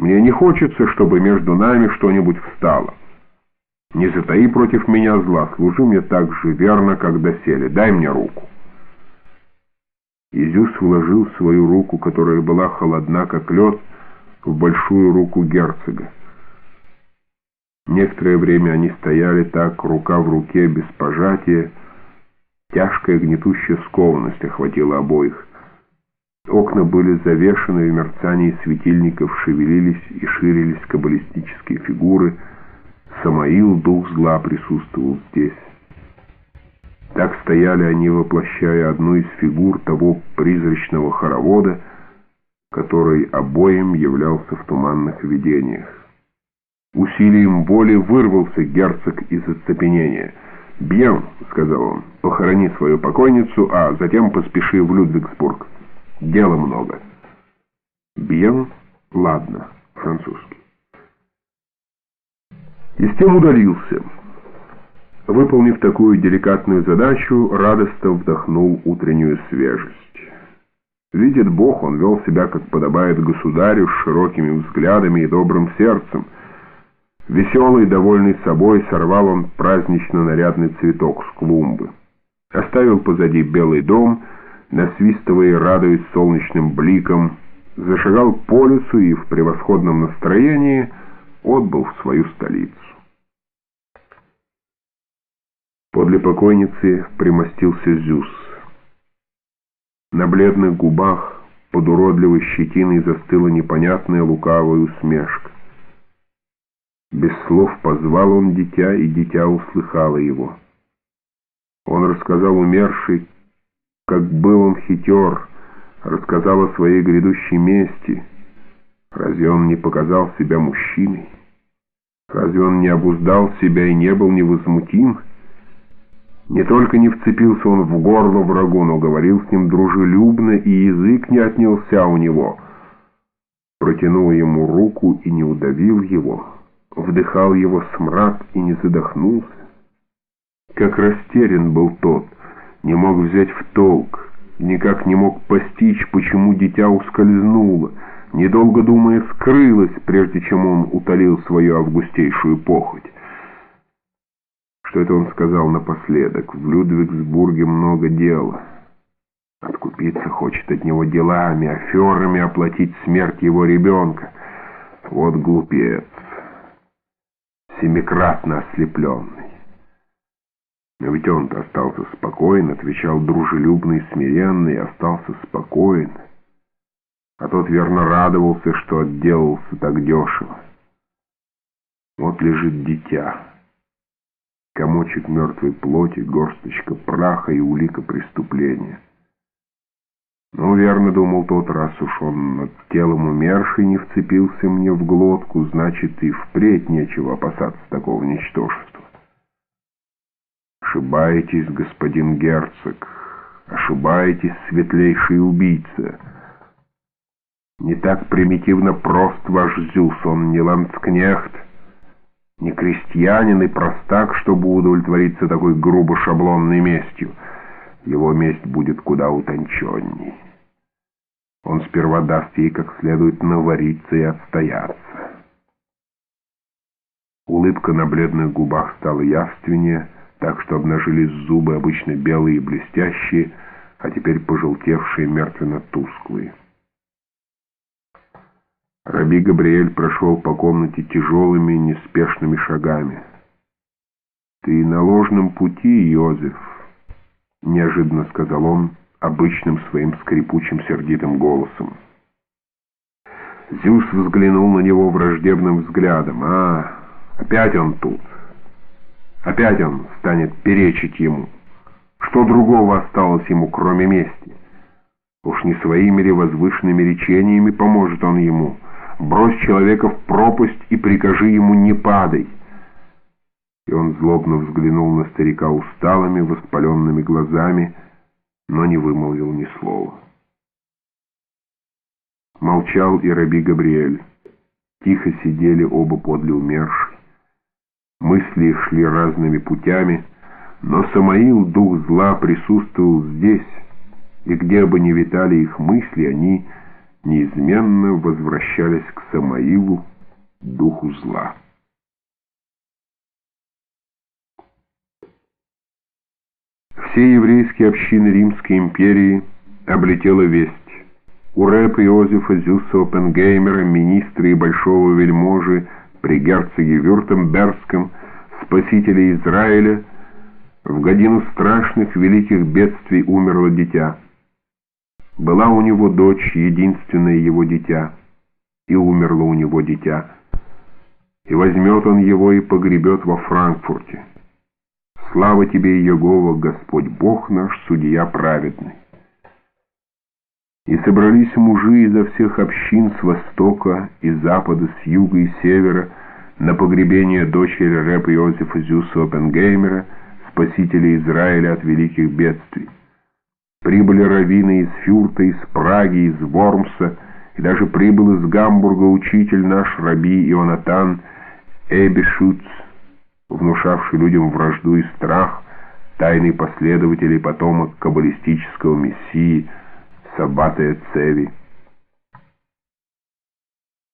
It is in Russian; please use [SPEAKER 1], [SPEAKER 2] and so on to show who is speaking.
[SPEAKER 1] Мне не хочется, чтобы между нами что-нибудь встало. Не затаи против меня зла, служи мне так же верно, как доселе. Дай мне руку». Изюс вложил свою руку, которая была холодна, как лед, в большую руку герцога. Некоторое время они стояли так, рука в руке, без пожатия. Тяжкая гнетущая скованность охватила обоих. Окна были завешены, в мерцании светильников шевелились и ширились каббалистические фигуры. Самаил, дух зла, присутствовал здесь. Так стояли они, воплощая одну из фигур того призрачного хоровода, который обоим являлся в туманных видениях. Усилием воли вырвался герцог из оцепенения. «Бьен», — сказал он, — «похорони свою покойницу, а затем поспеши в Людвигсбург. Дела много». «Бьен, ладно», французский. И с тем удалился. Выполнив такую деликатную задачу, радостно вдохнул утреннюю свежесть. Видит Бог, он вел себя, как подобает государю, с широкими взглядами и добрым сердцем. Веселый, довольный собой, сорвал он празднично-нарядный цветок с клумбы. Оставил позади белый дом, насвистывая и радуясь солнечным бликом, зашагал по лесу и в превосходном настроении отбыл в свою столицу. Подле покойницы примостился Зюс. На бледных губах под уродливой щетиной застыла непонятная лукавая усмешка. Без слов позвал он дитя, и дитя услыхало его. Он рассказал умершей, как был он хитер, рассказал о своей грядущей мести. Разве он не показал себя мужчиной? Разве он не обуздал себя и не был невозмутим? Не только не вцепился он в горло врагу, но говорил с ним дружелюбно, и язык не отнялся у него. Протянул ему руку и не удавил его, вдыхал его смрад и не задохнулся. Как растерян был тот, не мог взять в толк, никак не мог постичь, почему дитя ускользнуло, недолго думая скрылось, прежде чем он утолил свою августейшую похоть что это он сказал напоследок. В Людвигсбурге много дел. Откупиться хочет от него делами, аферами оплатить смерть его ребенка. Вот глупец. Семикратно ослепленный. Но ведь он-то остался спокоен, отвечал дружелюбный, смиренный, остался спокоен. А тот верно радовался, что отделался так дешево. Вот лежит дитя комочек мертвой плоти, горсточка праха и улика преступления. Ну, верно, думал тот, раз уж он над телом умерший не вцепился мне в глотку, значит, и впредь нечего опасаться такого ничтожества. Ошибаетесь, господин герцог, ошибаетесь, светлейший убийца. Не так примитивно прост ваш Зюс, он не ландскнехт, не крестьянин и простак, чтобы удовлетвориться такой грубо шаблонной местью. Его месть будет куда утонченней. Он сперва даст ей как следует навариться и отстояться. Улыбка на бледных губах стала явственнее, так что обнажились зубы, обычно белые и блестящие, а теперь пожелтевшие мертвенно-тусклые. Раби Габриэль прошел по комнате тяжелыми, неспешными шагами. «Ты на ложном пути, Йозеф», — неожиданно сказал он обычным своим скрипучим сердитым голосом. Зюс взглянул на него враждебным взглядом. «А, опять он тут. Опять он станет перечить ему. Что другого осталось ему, кроме мести? Уж не своими ли возвышенными речениями поможет он ему?» брось человека в пропасть и прикажи ему не падай. И он злобно взглянул на старика усталыми, воспаленными глазами, но не вымолвил ни слова. Молчал и раби Габриэль. Тихо сидели оба подле умершей. Мысли шли разными путями, но Самаил, дух зла, присутствовал здесь, и где бы ни витали их мысли, они неизменно возвращались к Самаилу, духу зла. Все еврейские общины Римской империи облетела весть. У рэпа Иозефа Зюса Оппенгеймера, министры и большого вельможи при герцоге Вюртембергском, спасителя Израиля, в годину страшных великих бедствий умерло дитя. Была у него дочь, единственное его дитя, и умерло у него дитя. И возьмет он его и погребет во Франкфурте. Слава тебе, Иегова, Господь Бог наш, судья праведный. И собрались мужи изо всех общин с востока и запада, с юга и севера на погребение дочери рэпа Иосифа Зюса Оппенгеймера, спасителя Израиля от великих бедствий. Прибыли раввины из Фюрта, из Праги, из Вормса, и даже прибыл из Гамбурга учитель наш, раби Ионатан Эбишуц, внушавший людям вражду и страх, тайный последователь и потомок каббалистического мессии Саббата Цеви.